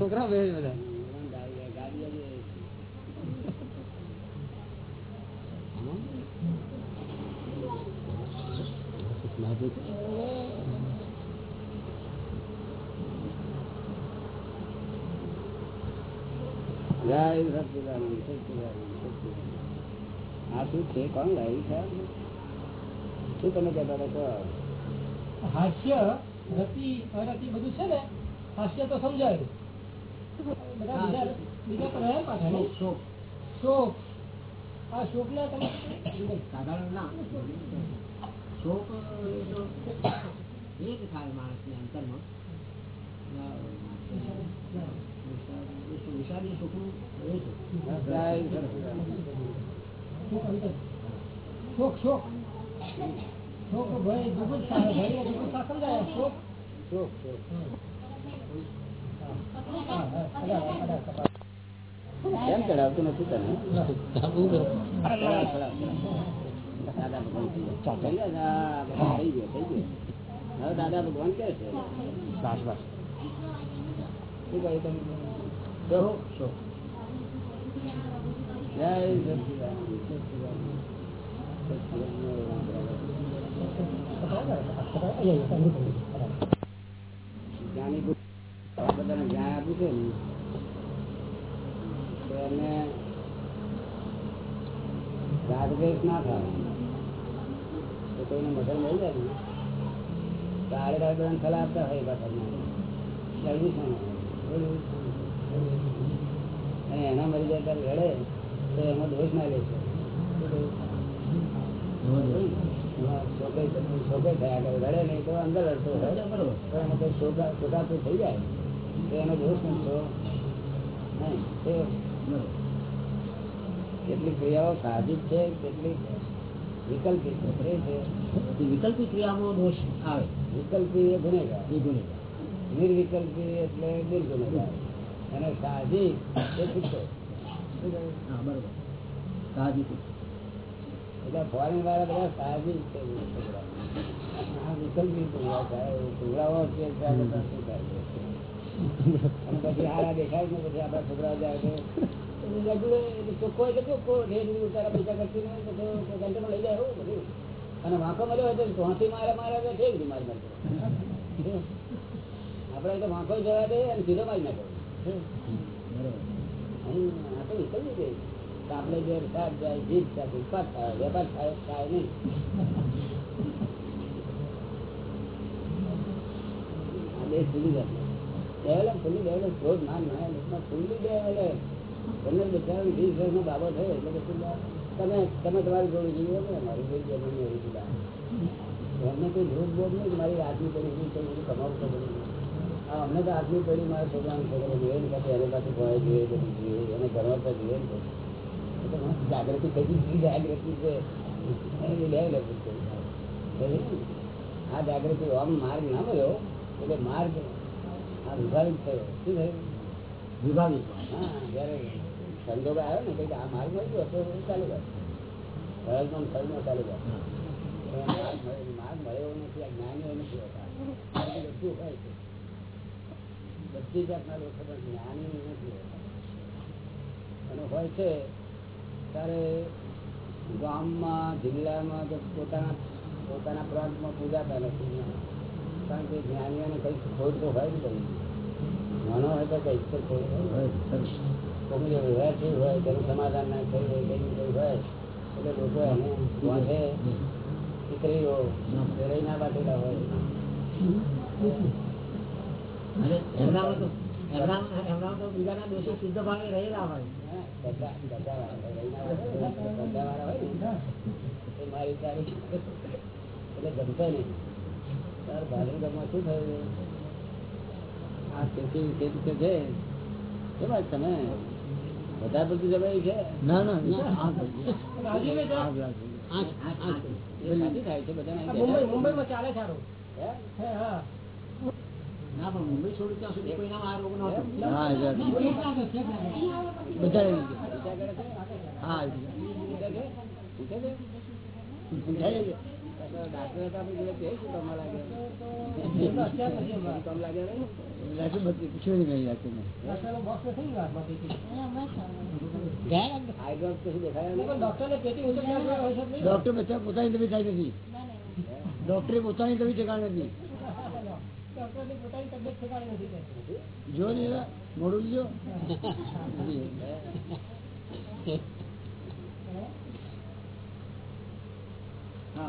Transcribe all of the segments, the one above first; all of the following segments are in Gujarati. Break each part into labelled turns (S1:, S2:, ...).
S1: છોકરા બે બધા?
S2: આ શું છે? કોણ લાવી છે? શું તમે કહેતા હતા.
S3: હાસ્ય રતિ અરતિ બધું છે ને હાસ્ય તો સમજાયું બીજા બીજા તો રહ્યા પાછા નહીં? શોક આ શોક ના તમે
S4: સાધારણ ના શોક એ તો એક થાય માણસને અંતરમાં વિષાદી સુખનું એ છે
S3: શોક શોક
S2: કેમ ચડાવતું નથી તને. દાદા ભગવાન કે છે. જય બધાને આપતા હોય પાછા લડવું છે ને, લડવું છે ને, લડવું છે ને. અને એના મરી જાય ત્યારે લડે તો એમાં દોષ ના લે છે શું કહ્યું? એમાં છોકરી છોકરી થયા કરે લડે નહીં તો અંદર લડતો હોય.
S4: બરોબર
S2: કોઈ છોકરા છોકરાતું થઈ જાય. તો એનો દોષ નથી નહીં કેટલીક ક્રિયાઓ સાહજિક છે કેટલીક વિકલ્પિત છે.
S4: વિકલ્પી ક્રિયામાં દોષ આવે.
S2: વિકલ્પી એ ગુનેગાર. નિર્વિકલ્પી એટલે નિર્ગુનેગાર અને સાહજિક એ છૂટો.
S4: બરોબર. સાહજિક
S2: એટલે ફોરેન વાળા બધા છે છે છે? પછી હારા દેખાય ને પછી આપણા છોકરાઓ જાય ચોખ્ખો એટલે ચોખ્ખો પૈસા કરતી કંટ્રોલ લઈ જાય એવું બધું. અને વાંકો મળ્યો હોય તો ધોંથી મારે મારે તો મારી નાખે. આપડે તો વાંકો જવા દે અને સીધો મારી નાખો. આ તો વિકલ્પી છે. આપણે જે શાક જાય જીત સાથે ઉત્પાદ થાય, વેપાર થાય થાય નહીં. મારી જોડે જમીન એવી એમને કોઈ જોગ બોગ નહીં મારી આજની પડી બધું કમાવું છે બધું અમને તો આજની પડી, મારા છોકરાને છોકરો જોઈએ એને પાછું ભય જોઈએ એને ઘરમાં તો જોઈએ તો જાગૃતિ કઈ જાગૃતિ છે? આ જાગૃતિ આમ માર્ગ ના મળ્યો એટલે માર્ગ આ વિભાવિત થયો. શું થયું? હા જયારે સંજોગ આવ્યો ને કંઈક આ માર્ગ મળ્યો હતો ચાલુ કર સરળમાં સરળમાં ચાલુ માર્ગ માર્ગ મળ્યો નથી આ જ્ઞાનીઓ નથી હોતા. માર્ગ બધું હોય છે. બધી જાતના લોકો પણ જ્ઞાની નથી હોતા. અને હોય છે ત્યારે ગામમાં જિલ્લામાં તો પોતાના પોતાના પ્રાંતમાં પૂજાતા નથી. કારણ કે જ્ઞાનીઓને કંઈક ખોટ તો હોય જ ઘણો હોય તો કંઈક તો ખોટ હોય
S4: હોય,
S2: કોઈ વ્યવહાર થયું હોય તેનું સમાધાન ના થયું હોય કંઈ કંઈ હોય એટલે લોકો એને વાંધે દીકરીઓ રહી ના બાટેલા હોય.
S4: એમના તો બીજાના દોષી સિદ્ધ ભાવે રહેલા હોય.
S2: મારી તારી એટલે ગમતો નહીં તાર ભાલનગરમાં શું થયું આ ખેતી ખેતી છે ભાઈ તમે વધારે બધું જમાયું છે
S4: ના ના
S2: થાય છે
S3: બધા મુંબઈ મુંબઈમાં ચાલે સારું?
S2: હે
S3: હા
S4: ના પણ મુંબઈ છોડું ત્યાં સુધી કોઈના આ રોગ બધા? હા
S3: ને
S2: નહીં?
S4: ડોક્ટર પોતાની તબિયત થાય નથી. ડોક્ટરે પોતાની તબિયત ઠેકાણ નથી
S3: ડોક્ટરની પોતાની તબિયત ઠેકાણી નથી થતી.
S4: જો ને મોડું જો હા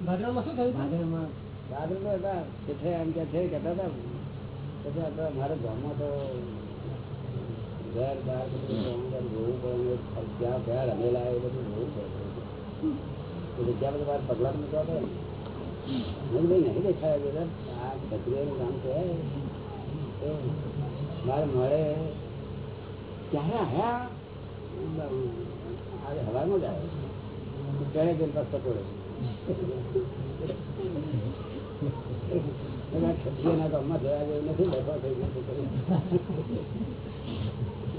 S3: ભાદરણમાં શું થયું
S4: ભાદરમાં
S2: તો હતા. શેઠે એમ કે છે કહેતા હતા. પછી આપણે મારા ગામમાં તો ઘર બહાર બધું પડે ક્યાં ક્યાં રમેલા એ બધું જોવું પડે તો જગ્યા બધું મારે પગલાં મૂકવા પડે ને મેં કીધું, નહીં દેખાય કચરીનું કામ જવા.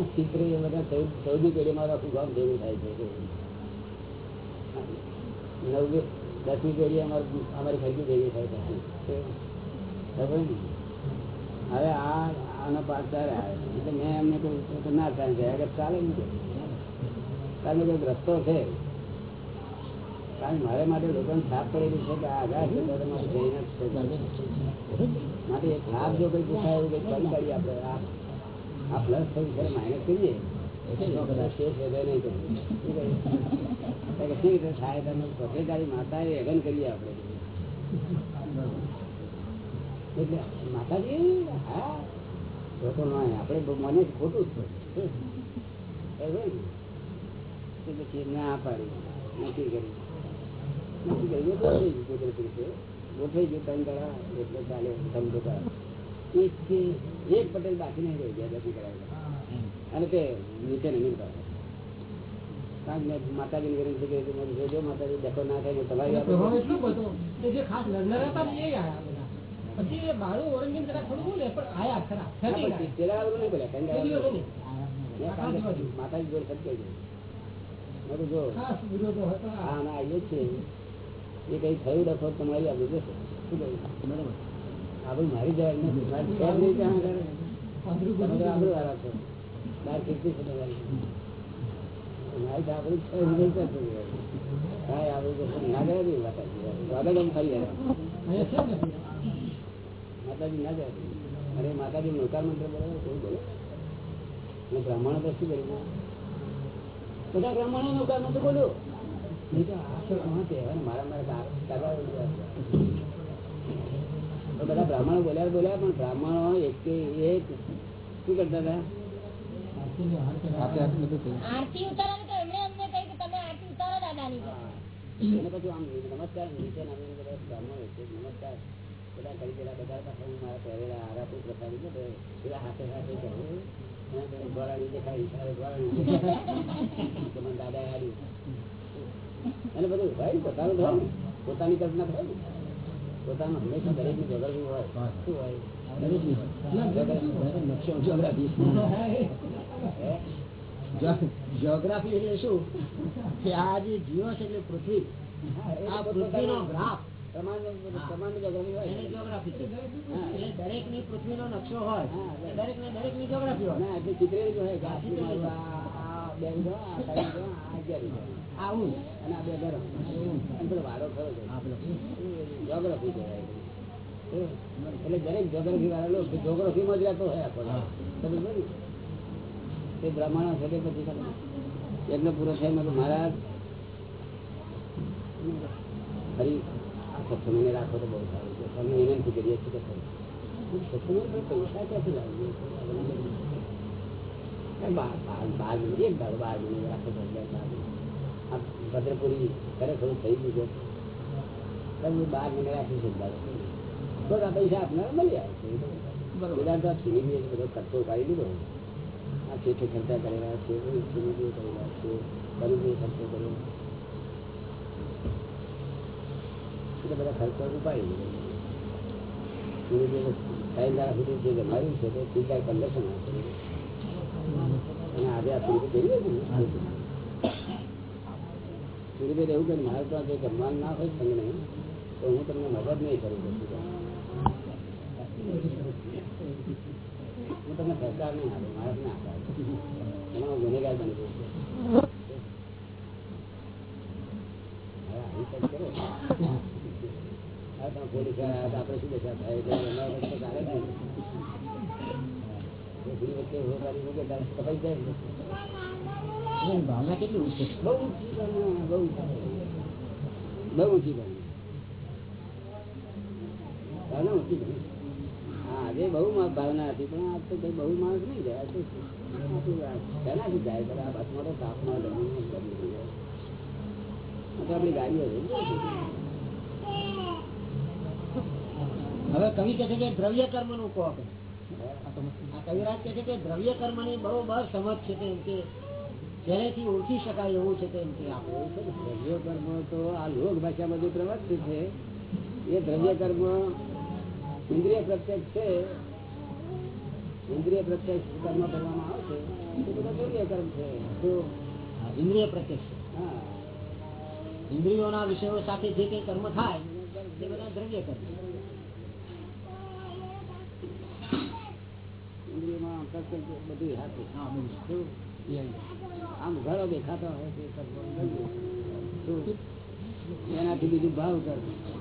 S2: ક્ષત્રિય બધા ચૌદ- ચૌદી પેઢીમાં આખું ગામ ભેગું થાય છે દસમી પેઢી અમારી અમારી ખરીદી ભેગી થાય છે ખબર ને? હવે આ આનો પાક ત્યારે આવે એટલે મેં એમને કહ્યું કે ના ચાલે છે આગળ ચાલે નહીં કારણ કે કંઈક રસ્તો છે કારણ કે મારે માટે લોકોને છાપ પડેલી છે કે આ આઘાત છે તો તમારે જઈને જ છે. માટે એ છાપ જો કઈ પૂછાય એવું કઈ કરી કાઢીએ આપણે આ આ પ્લસ થયું છે માઇનસ કરીએ તો શેષ વધે નહીં તો. શું કહ્યું? તો કે કેવી રીતે થાય તમે પોતે તારી માતાએ હેગન કરીએ આપણે એટલે માતાજી હા લોકો નો આપણે બહુ મને જ ખોટું જ છે બરાબર ને? તો પછી એમને આ પાડી નક્કી કરી નક્કી કરી એ ગોઠવાઈ ગયું કુદરતી રીતે ગોઠવાઈ ગયું ત્રણ દાડા એટલે ચાલે સમજો તારા. એક થી- એક પટેલ બાકી નહીં રહી ગયા દર્શન કરાવેલા અને તે નીચે કરે કારણ કે વિનંતી કરી જોજો માતાજી ડખો ના થાય તમારી
S3: બધો. બધા
S2: નહીં માતાજી જોડે સત્ય છે જો હા એ કઈ થયું ડખો તમારી આપણે જશે શું કહ્યું?
S4: બરોબર.
S2: આપણે મારી જવાય નથી. માતાજી. નૌકાર મંત્ર બોલે કોઈ બોલે. અને બ્રાહ્મણ તો શું બધા બ્રાહ્મણો નોકાર મંત્ર બોલ્યો. નહીં તો મારા મારા બધા બ્રાહ્મણો બોલ્યા બોલ્યા પણ બ્રાહ્મણો એક એક શું કરતા હતા.
S1: આરતી ઉતારવાની તો એમણે અમને કહ્યું કે તમે આરતી ઉતારો દાદાની
S2: અને પછી આમ નમસ્કાર નીચે નામીને બધા બ્રાહ્મણો છે નમસ્કાર બધા કરી દેલા બધા પાસે હું મારા પહેરેલા હારા કોઈ પ્રસાદી ને તો બધા હાથે હાથે કહું અને પછી ગોળાની દેખાડી તારે ગોળાની દેખાડી. તો મને દાદાએ હાર્યું અને બધું ભાઈ પોતાનું થાય ને પોતાની કલ્પના થાય ને પોતાનું હંમેશા દરેકની જોગરવી હોય શું હોય
S4: જ્યોગ્રાફી એટલે શું? કે આ જે જીવો છે એટલે પૃથ્વી. આ પૃથ્વીનો ગ્રાફ. જ્યોગ્રાફી દરેકની નકશો હોય દરેક ને દરેકની જ્યોગ્રાફી હોય
S2: ચિત્રેલું હોય.
S4: આવું
S2: અને આ બે ઘરો. વારો ખરો કહેવાય. એટલે દરેક geography વાળા લોકો જોગ્રાફી માં જ રહેતો હોય આખો સમજ પડી ને? તે બ્રાહ્મણ છે તે પછી. યજ્ઞ પૂરો થાય મેં મહારાજ ફરી આ સત્સંગને રાખો તો બહુ સારું છે. અમે વિનંતી કરીએ છીએ કે. પૈસા ક્યાંથી બાર મિનિટ એક દાડો બાર મિનિટ રાખો. આ ભદ્રપુરી થઈ ગયું છે. તમે બાર મિનિટ રાખી છે પૈસા આપનાર મળી આવે છે. બધા તો આ એ બધો ખર્ચો કાઢી દીધો આ ચેઠે ખર્ચા કરેલા છે છીનવી કરેલા છે ખરીદી ખર્ચો કર્યો. એટલે બધા ખર્ચો ઉપાડી લીધો. સાઈન છે જમવાનું ના હોય તમને તો હું તમને મદદ નહીં કરું. હું તમને સરકાર નહીં આપું મારે ના આપે. એમાં હું ગુનેગાર બની ગયો છું પોલીસ આપણે શું દશા થાય એટલે ચાલે નહીં. વચ્ચે કપાઈ જાય
S4: ભાવના કેટલી ઊંચી?
S2: બહુ ઊંચી બહુ ઊંચી. બહુ ઊંચી ભાવના. આજે બહુ ભાવના હતી પણ આજ તો કઈ બહુ માણસ નહીં જાય આ આ આ બસમાં તો તાપમાં આ આપણી ગાડીઓ
S4: હવે કવિ કે છે કે દ્રવ્ય કર્મનું કહો આ કવિરાજ કે છે કે દ્રવ્ય કર્મની બરોબર સમજ છે તેમ કે જેનેથી ઓળખી શકાય એવું છે તેમ કે
S2: દ્રવ્ય કર્મ તો આ લોક ભાષામાં જે પ્રવૃત્તિ છે એ દ્રવ્ય કર્મ ઇન્દ્રિય પ્રત્યક્ષ છે ઇન્દ્રિય પ્રત્યક્ષ કર્મ કરવામાં આવે છે એ બધા દ્રવ્ય કર્મ છે. તો
S4: ઇન્દ્રિય પ્રત્યક્ષ
S2: હા.
S4: ઇન્દ્રિયોના વિષયો સાથે જે કઈ કર્મ થાય તે બધા દ્રવ્ય કર્મ
S2: ઇન્દ્રિયમાં બધું હાથે.
S4: હા બધું
S2: આમ ઘરો દેખાતા હોય છે? એનાથી બીજું ભાવ કરે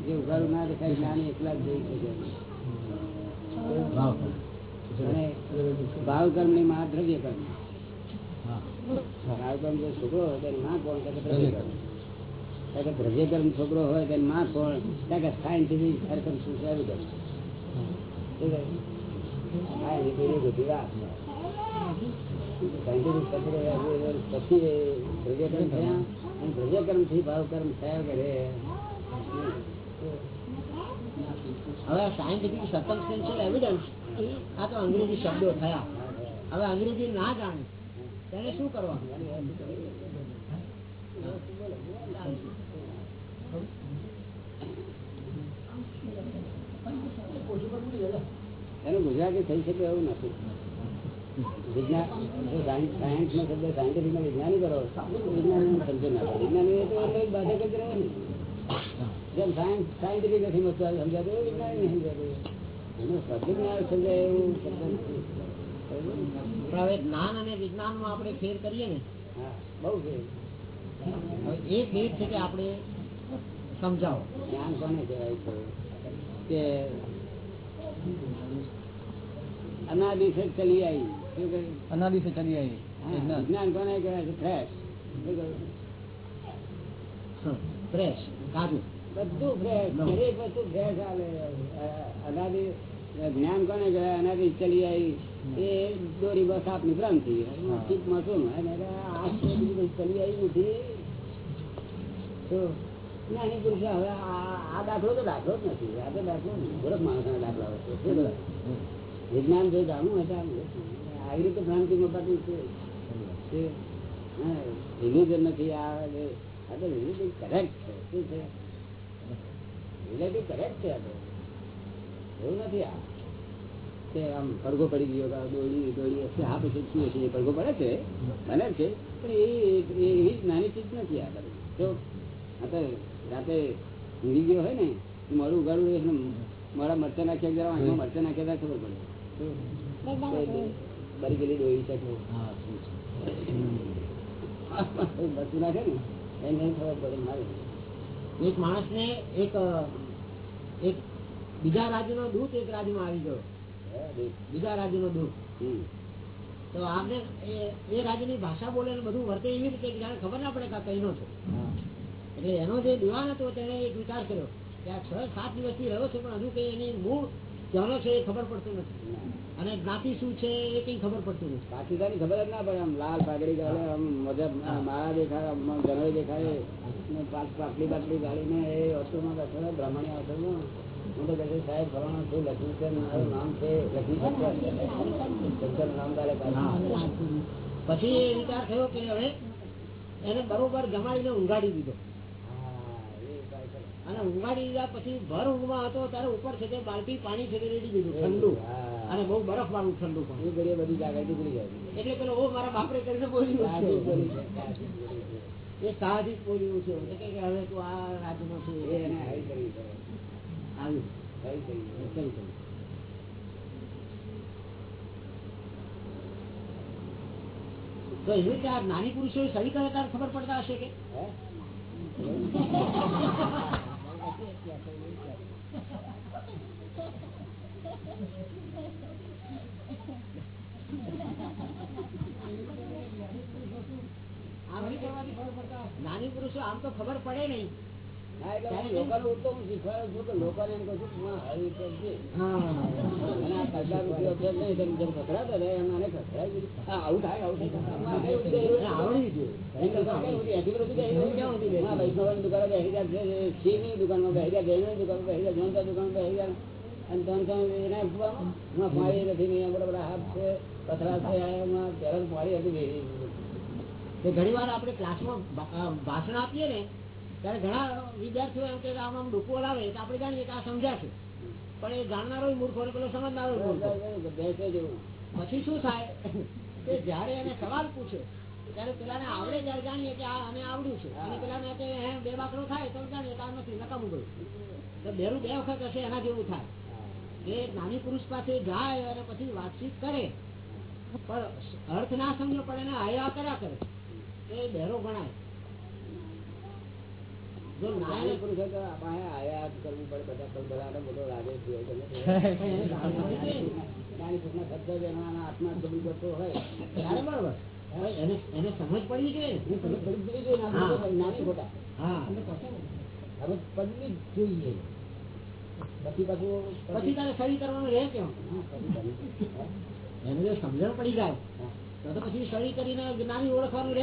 S2: જે ઘર ના દેખાય નાની એકલા જ જઈ શકે.
S4: ભાવ
S2: કર્મની માં દ્રવ્ય કર્મ. ભાવ કર્મ જો છોકરો હોય તેને માં કોણ દ્રવ્ય કર્મ. કારણ છોકરો હોય તેને માં કોણ? સાયન્ટિફિક શું છે? એવી કર્મ. બધી વાત. સાયન્ટિફિક પછી દ્રવ્યકર્મ થયા. અને દ્રવ્યકર્મથી ભાવકર્મ થયા કરે
S4: હવે સાયન્ટિફિક સર્કમસ્ટેન્શિયલ એવિડન્સ આ તો અંગ્રેજી શબ્દો થયા. હવે અંગ્રેજી ના જાણે, તેને શું કરવાનું?
S2: એનું ગુજરાતી થઈ શકે એવું નથી. વિજ્ઞાન જો સાયન્સ સાયન્સ શબ્દ સાયન્ટિફિક વિજ્ઞાની કરો વિજ્ઞાન સમજો બાધક જ રહે ને. જેમ સાયન્સ સાયન્ટિફિક નથી વસ્તુ સમજાતું એવું વિજ્ઞાન નહીં સમજાતું એનું સબ્જેક્ટ ના સમજાય એવું શબ્દ નથી.
S4: હવે જ્ઞાન અને વિજ્ઞાનમાં આપણે ફેર કરીએ ને
S2: હા બહુ ફેર.
S4: હવે એ ફેર છે કે આપણે સમજાવો.
S2: જ્ઞાન કોને કહેવાય છે કે અનાદિ છે ચલી આવી.
S3: અનાદિ સે ચલી આવી.
S2: જ્ઞાન વિજ્ઞાન. કોને કહેવાય છે ફ્રેશ.
S4: ફ્રેશ કાજુ.
S2: બધું ફ્રેશ દરેક વસ્તુ ફ્રેશ આવે અનાદિ જ્ઞાન કોને કહેવાય અનાદિ ચલી આવી એ દોરી બસ આપની ભ્રાંતિ. ચીપમાં શું અને આ છે બીજું કંઈ ચલી આવી નથી. તો જ્ઞાની પુરુષ હવે આ આ દાખલો તો દાખલો જ નથી. આ તો દાખલો મૂર્ખ માણસના દાખલા છે. શું બધા? વિજ્ઞાન જો જાણવું હોય તો આમ આવી રીતે ભ્રાંતિમાં પાછું છે. તે, હા, illusion નથી. આ એ- આ તો રિલેટિવ કરેક્ટ છે. શું છે? રિલેટિવ કરેક્ટ છે એવું નથી આ. કે આમ પડઘો પડી ગયો દોડી દોડી હશે હા પછી શું હશે એ પડઘો પડે છે? બને છે. પણ એ એ એવી નાની ચીજ નથી આ બધી. તો આ તો રાતે ઊંઘી ગયો હોય ને એ મોડું ઉગાડવું એટલે મોડા મરચા નાખ્યા જરા આંખમાં મરચા નાખ્યા ખબર પડે. બરી ગયેલી દોડી શકે મરચું નાખે ને? એને નહીં ખબર પડે મારે.
S4: એક માણસને એક એક બીજા રાજ્યનો દૂત એક રાજ્યમાં આવી ગયો. બીજા રાજ્યનો દૂત. તો આપણે એ- એ રાજ્યની ભાષા બોલે બધું વર્તે એવી રીતે જાણે ખબર ના પડે કે આ કઈનો છે. એટલે એનો જે દિવાન હતો તેને એક વિચાર કર્યો કે આ છ સાત દિવસથી રહ્યો છે પણ હજુ કઈ એની મૂળ ક્યાંનો છે એ ખબર પડતું નથી. અને જ્ઞાતિ શું છે એ કઈ ખબર પડતું નથી.
S2: પાકિસ્તાની ખબર જ ના પડે આમ લાલ પાઘડી ગાળે આમ મજબ માળા દેખાય જનર દેખાય ને પાટલી ગાળીને એ ઓટોમાં બેઠેલો બ્રાહ્મણી ઓટોમાં હું તો કહે સાહેબ છું ને મારું નામ છે છે શંકર નામ તારે
S4: પછી એ વિચાર થયો કે હવે એને બરોબર જમાડીને ઊંઘાડી દીધો. અને ઊંઘાડી દીધા પછી ભર ઊંઘમાં હતો ત્યારે ઉપર છે તે બાલટી પાણી છે રેડી દીધું ઠંડુ. અને બહુ બરફ વાળું ઠંડુ પણ.
S2: એ ઘડીએ બધી જાગૃતિ નીકળી જાય.
S4: એટલે પેલો ઓ મારા બાપરે કરીને બોલ્યું. એ સાહજિક બોલ્યું છે. એટલે કે હવે તું આ રાજ્યનો છે.
S2: એને હરી કરી
S4: આવ્યું. ચલ, ચલ. તો નાની પુરુષો સહી કરે ત્યારે ખબર પડતા હશે કે? નાની પુરુષો આમ તો ખબર પડે નહીં.
S2: દુકાનમાં બેસી જૈનની દુકાનમાં બેસી. અને ત્રણ ત્રણ એને એમાં પાણી નથી, હાથ છે, પથરા છે, એમાં પહેલા પાણી હતું.
S4: ઘણી વાર આપણે ક્લાસમાં ભાષણ આપીએ ને ત્યારે ઘણા વિદ્યાર્થીઓ એમ કે આમ આમ ડૂકો લાવે તો આપણે જાણીએ કે આ સમજાશે પણ એ જાણનારો મૂર્ખો ને પેલો સમજનારો
S2: બેસે જેવું.
S4: પછી શું થાય? કે જયારે એને સવાલ પૂછે, ત્યારે પેલાને આવડે ત્યારે જાણીએ કે આ આને આવડ્યું છે. અને પેલાને ને હે, બે બાકડો થાય તો જાણીએ કે આ નથી, નકામું ગયું. તો બેરું બે વખત હશે એના જેવું થાય. એ નાની પુરુષ પાસે જાય અને પછી વાતચીત કરે. પણ અર્થ ના સમજો પણ એને આયા કર્યા કરે. એ બહેરો ગણાય. જો
S2: નાની
S4: નાની
S2: પુરુષો તો આપણે આયા કરવું પડે બધા પણ બધો લાગે છે. જ્ઞાની પુરુષના શબ્દ એના આત્મા કબૂલ કરતો હોય
S4: ત્યારે બરોબર. એને એને સમજ પડી જોઈએ
S2: હું સમજ પડી જ જોઈએ ને, આ
S4: હા.
S2: બધું જ્ઞાની ખોટા.
S4: હા.
S2: હવે પડવી જ જોઈએ. પછી પાછું
S4: પછી તારે સહી કરવાનું રહે કેમ. એને જો સમજણ પડી જાય. તો જ્ઞાની ઓળખવાનું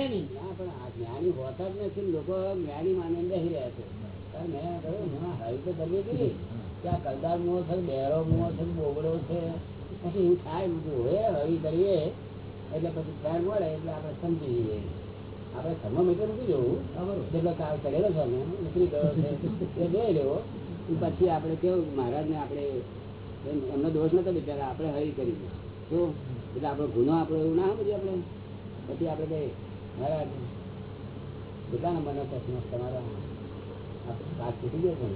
S2: જ નથી લોકો જ્ઞાની માને બેસી રહ્યા છે. પછી એવું થાય બધું હવે હરી કરીએ. એટલે પછી મળે, એટલે આપણે સમજી જઈએ. આપણે થર્મોમીટર જવું જેટલો કાલ કરેલો છે લેવો. પછી આપણે કેવું, મહારાજને આપણે એમ- એમનો દોષ નતો બિચારા આપણે હરી કરી તો એટલે આપણો ગુનો આપણો એવું ના સમજી આપણે પછી આપણે કઈ મહારાજ કેટલા નંબરનો ચશ્મા તમારા પાક તૂટી ગયો છે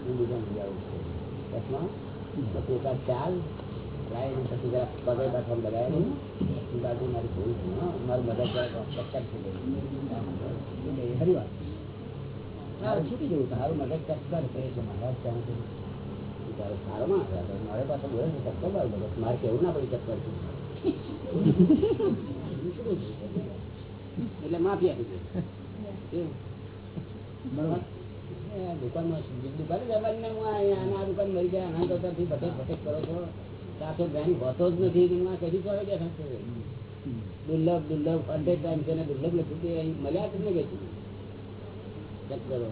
S2: હું બીજા મળી છું. ચશ્મા? પછી એકાદ ચાલ મારી ભૂલ છે મારું મદદ ચક્કર છે બધી. ખરી વાત મારે છૂટી જવું તારું મગજ છે મહારાજ ત્યાં મારે ચક્કર કેવું ના પડી ચક્કર એટલે માફી આપી દે કરો છો. સાથે જ્ઞાની હોતો જ નથી કદી દુર્લભ દુર્લભ છે દુર્લભ લખ્યું તે અહીં મળ્યા જ નહીં ગઈ ચેક કરો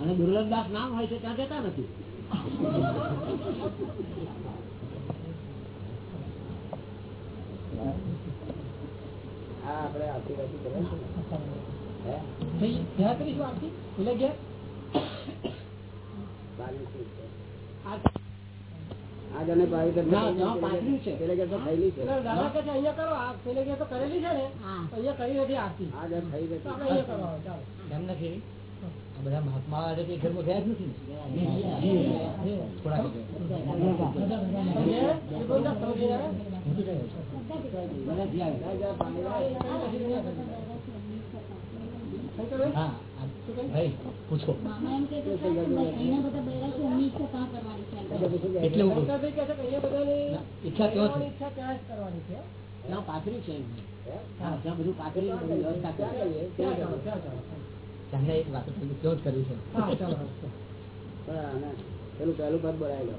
S4: અને દુર્લભદાસ નામ હોય છે, ત્યાં જતા નથી.
S2: આવતી આજ અને બાવીસ
S4: છે.
S2: પેલે કે તો થયેલી છે
S3: એટલે દાદા કહે અહીંયા કરો પેલે ગયા તો કરેલી છે ને અહિયાં કરી નથી આરતી
S2: આજ થઈ ગઈ
S5: એમ નથી બધા મહાત્મા જ નથી ને થોડા કે
S3: સમજે? એ બોલતા સમજી જાય?
S4: બધાથી આવે.
S2: જા, જા, પાણી લાવ.
S3: થઈ તો ગયું?
S5: હા
S1: છે
S2: એટલે
S5: એટલે
S4: પાથરી છે બધું પાથરી વ્યવસ્થા
S5: ચાંદા એક વાત હતું, જ કર્યું છે.
S2: પેલું પહેલું પદ બોલાયેલો.